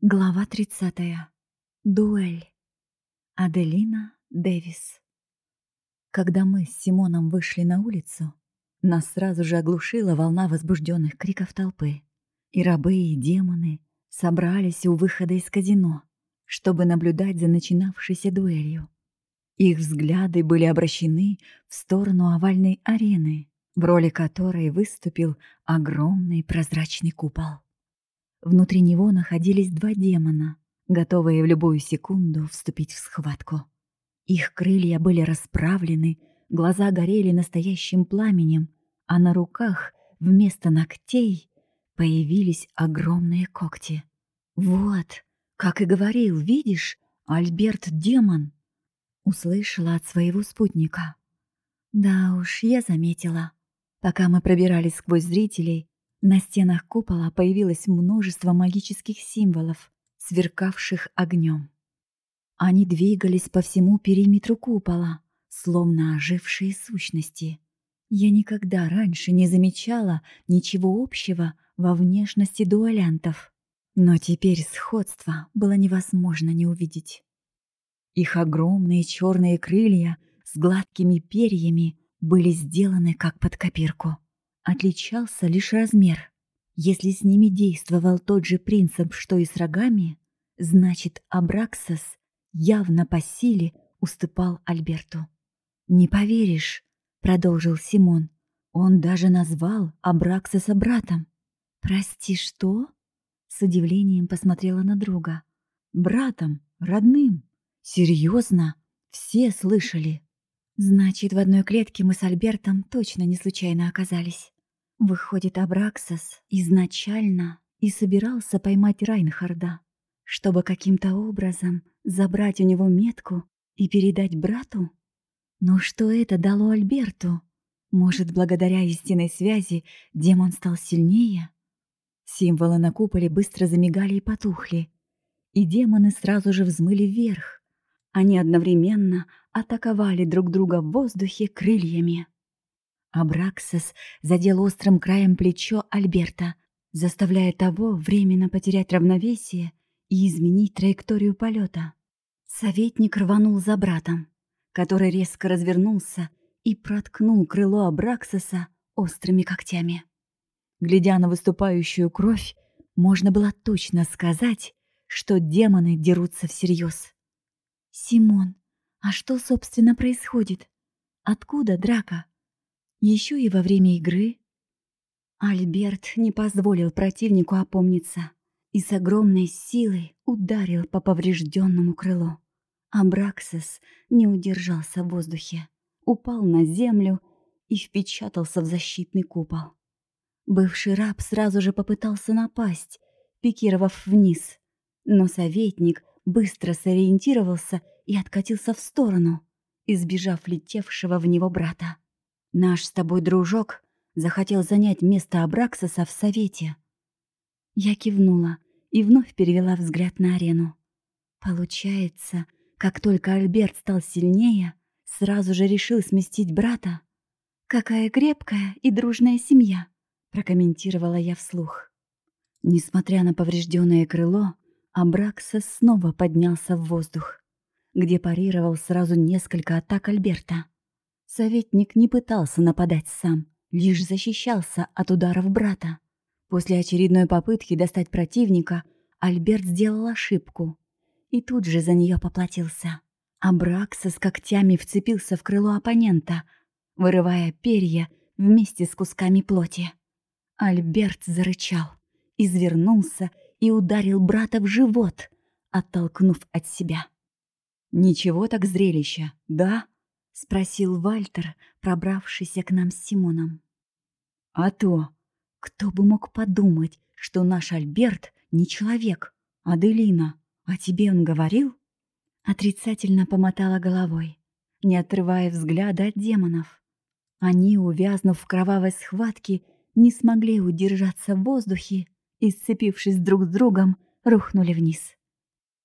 Глава 30. Дуэль. Аделина Дэвис. Когда мы с Симоном вышли на улицу, нас сразу же оглушила волна возбужденных криков толпы. И рабы, и демоны собрались у выхода из казино, чтобы наблюдать за начинавшейся дуэлью. Их взгляды были обращены в сторону овальной арены, в роли которой выступил огромный прозрачный купол. Внутри него находились два демона, готовые в любую секунду вступить в схватку. Их крылья были расправлены, глаза горели настоящим пламенем, а на руках вместо ногтей появились огромные когти. «Вот, как и говорил, видишь, Альберт демон!» Услышала от своего спутника. «Да уж, я заметила. Пока мы пробирались сквозь зрителей, на стенах купола появилось множество магических символов, сверкавших огнем. Они двигались по всему периметру купола, словно ожившие сущности. Я никогда раньше не замечала ничего общего во внешности дуалянтов, но теперь сходство было невозможно не увидеть. Их огромные черные крылья с гладкими перьями были сделаны как под копирку отличался лишь размер. Если с ними действовал тот же принцип, что и с рогами, значит, Абраксас явно по силе уступал Альберту. «Не поверишь», — продолжил Симон, — «он даже назвал Абраксаса братом». «Прости, что?» — с удивлением посмотрела на друга. «Братом, родным. Серьезно? Все слышали?» «Значит, в одной клетке мы с Альбертом точно не случайно оказались». Выходит, Абраксас изначально и собирался поймать Райнхарда, чтобы каким-то образом забрать у него метку и передать брату? Но что это дало Альберту? Может, благодаря истинной связи демон стал сильнее? Символы на куполе быстро замигали и потухли, и демоны сразу же взмыли вверх. Они одновременно атаковали друг друга в воздухе крыльями. Абраксас задел острым краем плечо Альберта, заставляя того временно потерять равновесие и изменить траекторию полета. Советник рванул за братом, который резко развернулся и проткнул крыло Абраксаса острыми когтями. Глядя на выступающую кровь, можно было точно сказать, что демоны дерутся всерьез. «Симон, а что, собственно, происходит? Откуда драка?» Еще и во время игры. Альберт не позволил противнику опомниться и с огромной силой ударил по поврежденному крылу. Абраксис не удержался в воздухе, упал на землю и впечатался в защитный купол. Бывший раб сразу же попытался напасть, пикировав вниз, но советник быстро сориентировался и откатился в сторону, избежав летевшего в него брата. Наш с тобой дружок захотел занять место Абраксаса в совете. Я кивнула и вновь перевела взгляд на арену. Получается, как только Альберт стал сильнее, сразу же решил сместить брата. «Какая крепкая и дружная семья», — прокомментировала я вслух. Несмотря на поврежденное крыло, Абраксас снова поднялся в воздух, где парировал сразу несколько атак Альберта. Советник не пытался нападать сам, лишь защищался от ударов брата. После очередной попытки достать противника Альберт сделал ошибку и тут же за нее поплатился. Абракса с когтями вцепился в крыло оппонента, вырывая перья вместе с кусками плоти. Альберт зарычал, извернулся и ударил брата в живот, оттолкнув от себя. «Ничего так зрелища, да?» — спросил Вальтер, пробравшийся к нам с Симоном. «А то! Кто бы мог подумать, что наш Альберт не человек, Аделина, а тебе он говорил?» Отрицательно помотала головой, не отрывая взгляда от демонов. Они, увязнув в кровавой схватке, не смогли удержаться в воздухе и, сцепившись друг с другом, рухнули вниз.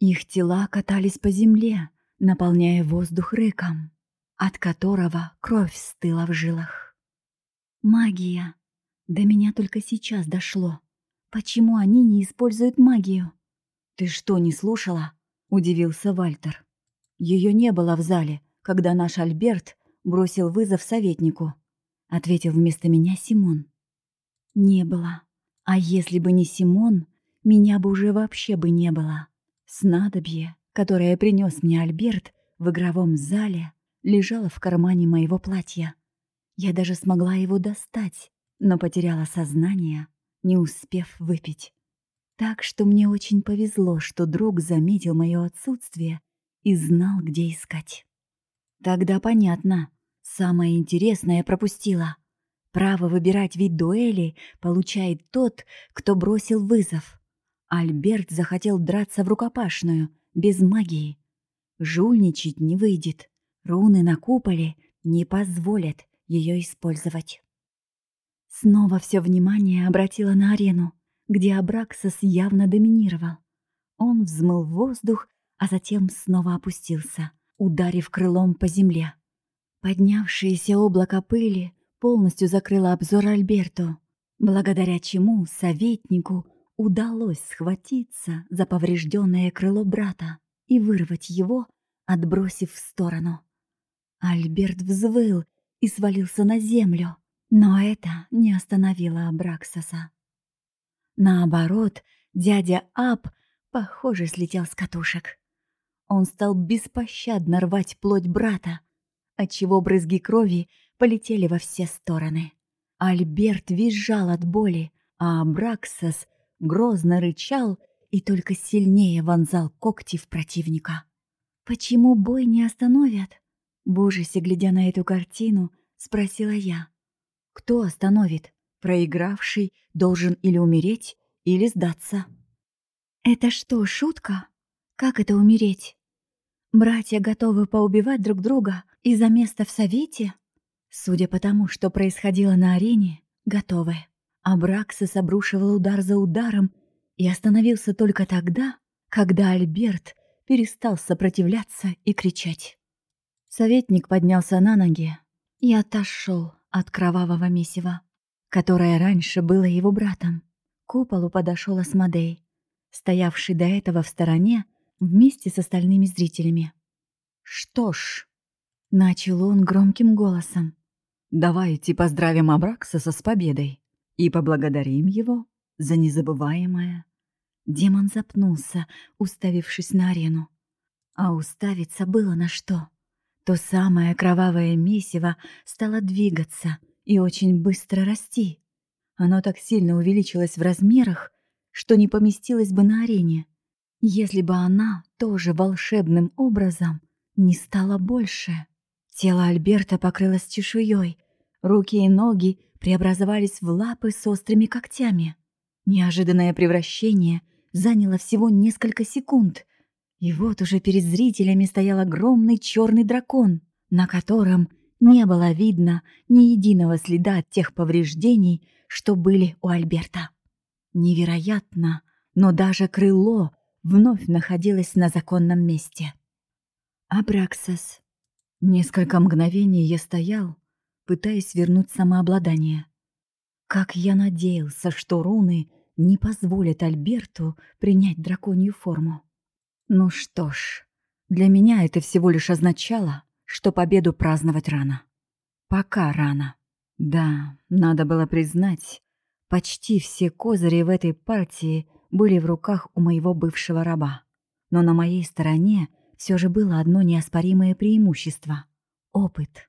Их тела катались по земле, наполняя воздух рыком от которого кровь стыла в жилах. Магия. До меня только сейчас дошло. Почему они не используют магию? «Ты что, не слушала?» — удивился Вальтер. Ее не было в зале, когда наш Альберт бросил вызов советнику», — ответил вместо меня Симон. «Не было. А если бы не Симон, меня бы уже вообще бы не было. Снадобье, которое принес мне Альберт в игровом зале, лежало в кармане моего платья. Я даже смогла его достать, но потеряла сознание, не успев выпить. Так что мне очень повезло, что друг заметил мое отсутствие и знал, где искать. Тогда понятно. Самое интересное пропустила. Право выбирать вид дуэли получает тот, кто бросил вызов. Альберт захотел драться в рукопашную, без магии. Жульничать не выйдет. Руны на куполе не позволят ее использовать. Снова все внимание обратила на арену, где Абраксос явно доминировал. Он взмыл воздух, а затем снова опустился, ударив крылом по земле. Поднявшееся облако пыли полностью закрыло обзор Альберту, благодаря чему советнику удалось схватиться за поврежденное крыло брата и вырвать его, отбросив в сторону. Альберт взвыл и свалился на землю, но это не остановило Абраксаса. Наоборот, дядя Аб, похоже, слетел с катушек. Он стал беспощадно рвать плоть брата, отчего брызги крови полетели во все стороны. Альберт визжал от боли, а Абраксас грозно рычал и только сильнее вонзал когти в противника. «Почему бой не остановят?» В ужасе, глядя на эту картину, спросила я. «Кто остановит? Проигравший должен или умереть, или сдаться». «Это что, шутка? Как это умереть?» Братья готовы поубивать друг друга из-за места в совете? Судя по тому, что происходило на арене, готовы. Абраксис обрушивал удар за ударом и остановился только тогда, когда Альберт перестал сопротивляться и кричать. Советник поднялся на ноги и отошел от кровавого месива, которое раньше было его братом. К куполу подошел Асмодей, стоявший до этого в стороне вместе с остальными зрителями. «Что ж», — начал он громким голосом, «давайте поздравим Абраксаса с победой и поблагодарим его за незабываемое». Демон запнулся, уставившись на арену. А уставиться было на что. То самое кровавое месиво стало двигаться и очень быстро расти. Оно так сильно увеличилось в размерах, что не поместилось бы на арене если бы она тоже волшебным образом не стала больше. Тело Альберта покрылось чешуей, руки и ноги преобразовались в лапы с острыми когтями. Неожиданное превращение заняло всего несколько секунд, и вот уже перед зрителями стоял огромный черный дракон, на котором не было видно ни единого следа от тех повреждений, что были у Альберта. Невероятно, но даже крыло вновь находилась на законном месте. Абраксас. Несколько мгновений я стоял, пытаясь вернуть самообладание. Как я надеялся, что руны не позволят Альберту принять драконью форму. Ну что ж, для меня это всего лишь означало, что победу праздновать рано. Пока рано. Да, надо было признать, почти все козыри в этой партии — были в руках у моего бывшего раба. Но на моей стороне все же было одно неоспоримое преимущество — опыт.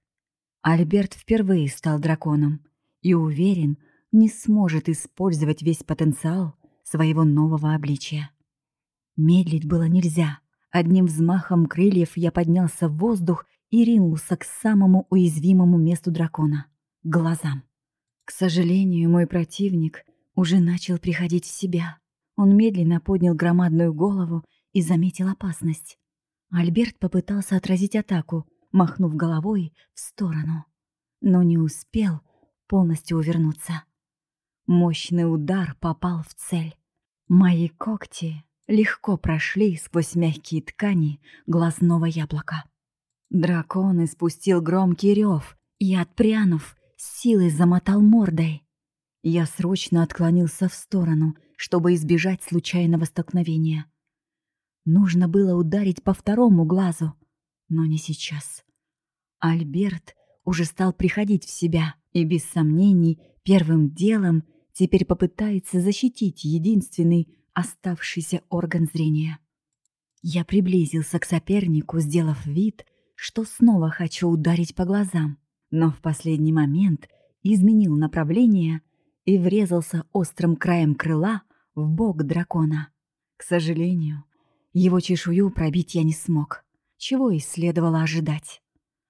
Альберт впервые стал драконом и, уверен, не сможет использовать весь потенциал своего нового обличия. Медлить было нельзя. Одним взмахом крыльев я поднялся в воздух и ринулся к самому уязвимому месту дракона — глазам. К сожалению, мой противник уже начал приходить в себя. Он медленно поднял громадную голову и заметил опасность. Альберт попытался отразить атаку, махнув головой в сторону, но не успел полностью увернуться. Мощный удар попал в цель. Мои когти легко прошли сквозь мягкие ткани глазного яблока. Дракон испустил громкий рев и, отпрянув, силой замотал мордой. Я срочно отклонился в сторону — чтобы избежать случайного столкновения. Нужно было ударить по второму глазу, но не сейчас. Альберт уже стал приходить в себя и, без сомнений, первым делом теперь попытается защитить единственный оставшийся орган зрения. Я приблизился к сопернику, сделав вид, что снова хочу ударить по глазам, но в последний момент изменил направление и врезался острым краем крыла в бок дракона. К сожалению, его чешую пробить я не смог, чего и следовало ожидать.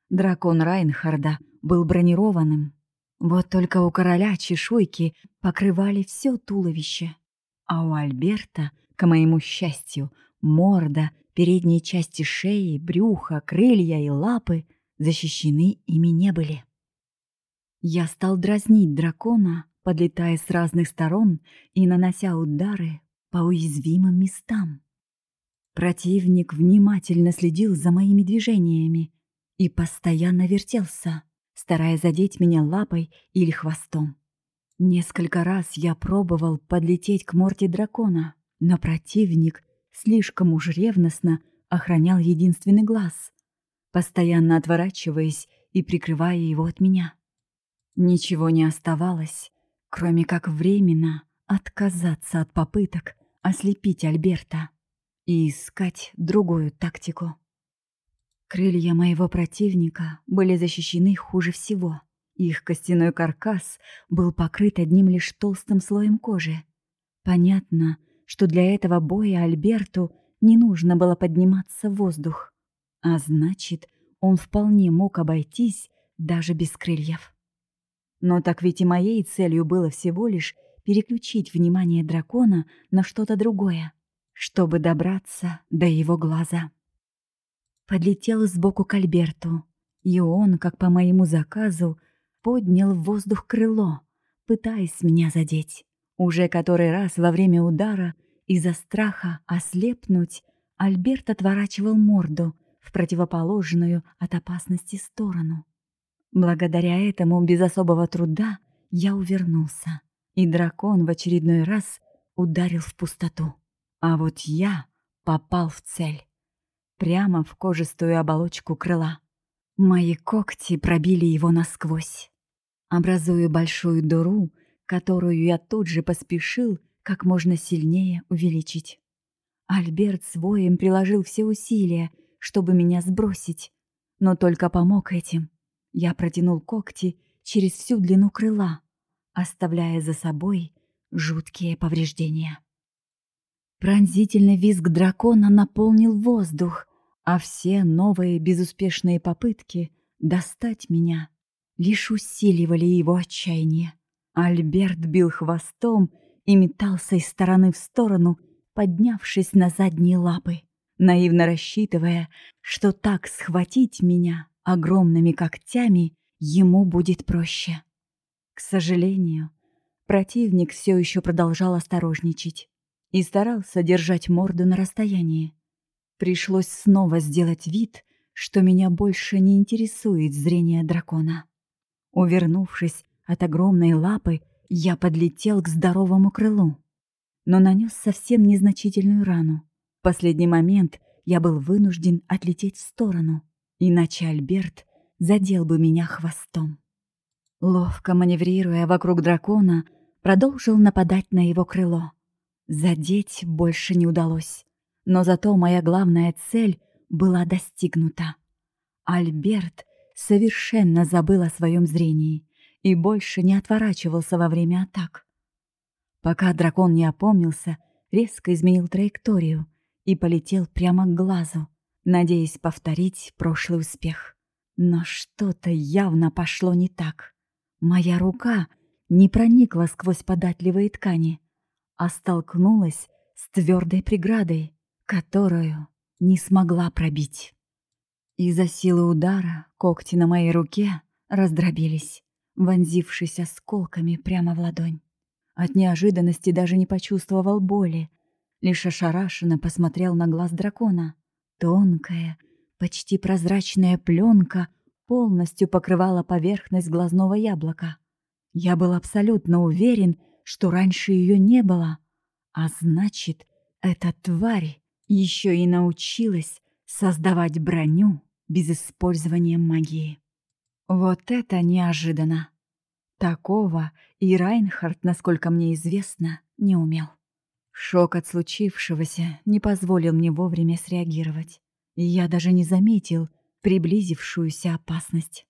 Дракон Райнхарда был бронированным. Вот только у короля чешуйки покрывали все туловище. А у Альберта, к моему счастью, морда, передние части шеи, брюха, крылья и лапы защищены ими не были. Я стал дразнить дракона, подлетая с разных сторон и нанося удары по уязвимым местам. Противник внимательно следил за моими движениями и постоянно вертелся, стараясь задеть меня лапой или хвостом. Несколько раз я пробовал подлететь к морде дракона, но противник слишком уж ревностно охранял единственный глаз, постоянно отворачиваясь и прикрывая его от меня. Ничего не оставалось, кроме как временно отказаться от попыток ослепить Альберта и искать другую тактику. Крылья моего противника были защищены хуже всего. Их костяной каркас был покрыт одним лишь толстым слоем кожи. Понятно, что для этого боя Альберту не нужно было подниматься в воздух. А значит, он вполне мог обойтись даже без крыльев. Но так ведь и моей целью было всего лишь переключить внимание дракона на что-то другое, чтобы добраться до его глаза подлетел сбоку к Альберту, и он, как по моему заказу, поднял в воздух крыло, пытаясь меня задеть. Уже который раз во время удара из-за страха ослепнуть Альберт отворачивал морду в противоположную от опасности сторону. Благодаря этому без особого труда я увернулся, и дракон в очередной раз ударил в пустоту. А вот я попал в цель прямо в кожистую оболочку крыла. Мои когти пробили его насквозь, образуя большую дыру, которую я тут же поспешил как можно сильнее увеличить. Альберт с воем приложил все усилия, чтобы меня сбросить, но только помог этим. Я протянул когти через всю длину крыла, оставляя за собой жуткие повреждения. Пронзительный визг дракона наполнил воздух, а все новые безуспешные попытки достать меня лишь усиливали его отчаяние. Альберт бил хвостом и метался из стороны в сторону, поднявшись на задние лапы, наивно рассчитывая, что так схватить меня огромными когтями ему будет проще. К сожалению, противник все еще продолжал осторожничать и старался держать морду на расстоянии. Пришлось снова сделать вид, что меня больше не интересует зрение дракона. Увернувшись от огромной лапы, я подлетел к здоровому крылу, но нанес совсем незначительную рану. В последний момент я был вынужден отлететь в сторону, иначе Альберт задел бы меня хвостом. Ловко маневрируя вокруг дракона, продолжил нападать на его крыло. Задеть больше не удалось. Но зато моя главная цель была достигнута. Альберт совершенно забыл о своем зрении и больше не отворачивался во время атак. Пока дракон не опомнился, резко изменил траекторию и полетел прямо к глазу, надеясь повторить прошлый успех. Но что-то явно пошло не так. Моя рука не проникла сквозь податливые ткани, а столкнулась с твердой преградой, которую не смогла пробить. Из-за силы удара когти на моей руке раздробились, вонзившись осколками прямо в ладонь. От неожиданности даже не почувствовал боли, лишь ошарашенно посмотрел на глаз дракона. Тонкая, почти прозрачная пленка полностью покрывала поверхность глазного яблока. Я был абсолютно уверен, что раньше ее не было, а значит, эта тварь Еще и научилась создавать броню без использования магии. Вот это неожиданно. Такого и Райнхард, насколько мне известно, не умел. Шок от случившегося не позволил мне вовремя среагировать. Я даже не заметил приблизившуюся опасность.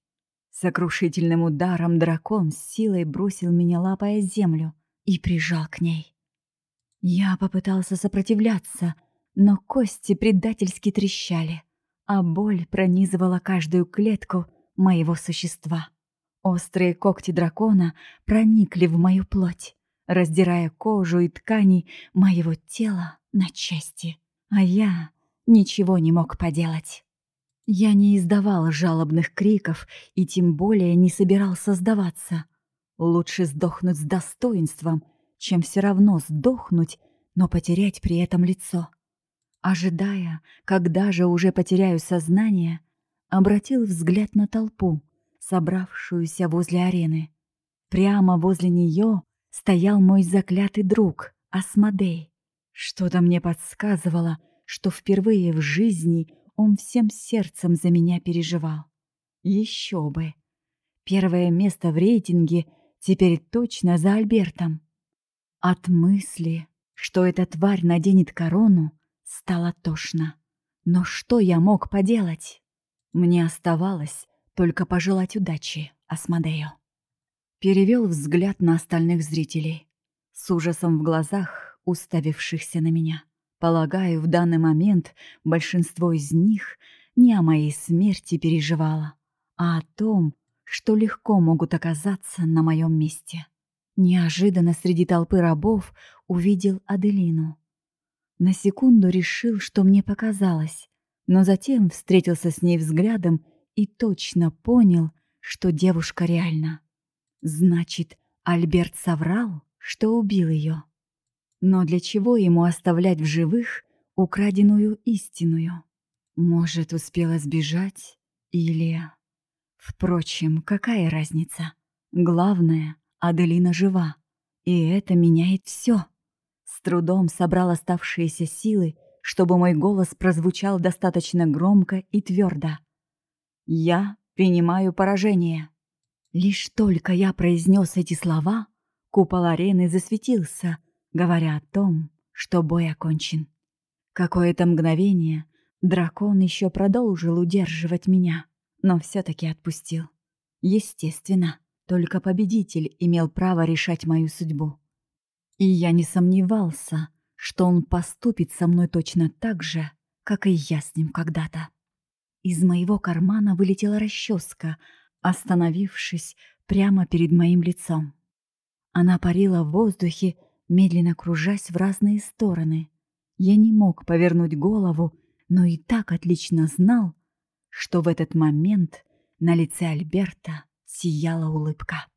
Сокрушительным ударом дракон с силой бросил меня лапой о землю и прижал к ней. Я попытался сопротивляться, но кости предательски трещали, а боль пронизывала каждую клетку моего существа. Острые когти дракона проникли в мою плоть, раздирая кожу и ткани моего тела на части. А я ничего не мог поделать. Я не издавал жалобных криков и тем более не собирался сдаваться. Лучше сдохнуть с достоинством, чем все равно сдохнуть, но потерять при этом лицо. Ожидая, когда же уже потеряю сознание, обратил взгляд на толпу, собравшуюся возле арены. Прямо возле нее стоял мой заклятый друг, Асмодей. Что-то мне подсказывало, что впервые в жизни он всем сердцем за меня переживал. Еще бы. Первое место в рейтинге теперь точно за Альбертом. От мысли, что эта тварь наденет корону, стало тошно. Но что я мог поделать? Мне оставалось только пожелать удачи Асмодею. Перевел взгляд на остальных зрителей, с ужасом в глазах, уставившихся на меня. Полагаю, в данный момент большинство из них не о моей смерти переживало, а о том, что легко могут оказаться на моем месте. Неожиданно среди толпы рабов увидел Аделину. На секунду решил, что мне показалось, но затем встретился с ней взглядом и точно понял, что девушка реальна. Значит, Альберт соврал, что убил ее. Но для чего ему оставлять в живых украденную истинную? Может, успела сбежать или... Впрочем, какая разница? Главное, Аделина жива, и это меняет все. Трудом собрал оставшиеся силы, чтобы мой голос прозвучал достаточно громко и твердо. «Я принимаю поражение». Лишь только я произнес эти слова, купол арены засветился, говоря о том, что бой окончен. Какое-то мгновение дракон еще продолжил удерживать меня, но все-таки отпустил. Естественно, только победитель имел право решать мою судьбу. И я не сомневался, что он поступит со мной точно так же, как и я с ним когда-то. Из моего кармана вылетела расческа, остановившись прямо перед моим лицом. Она парила в воздухе, медленно кружась в разные стороны. Я не мог повернуть голову, но и так отлично знал, что в этот момент на лице Альберта сияла улыбка.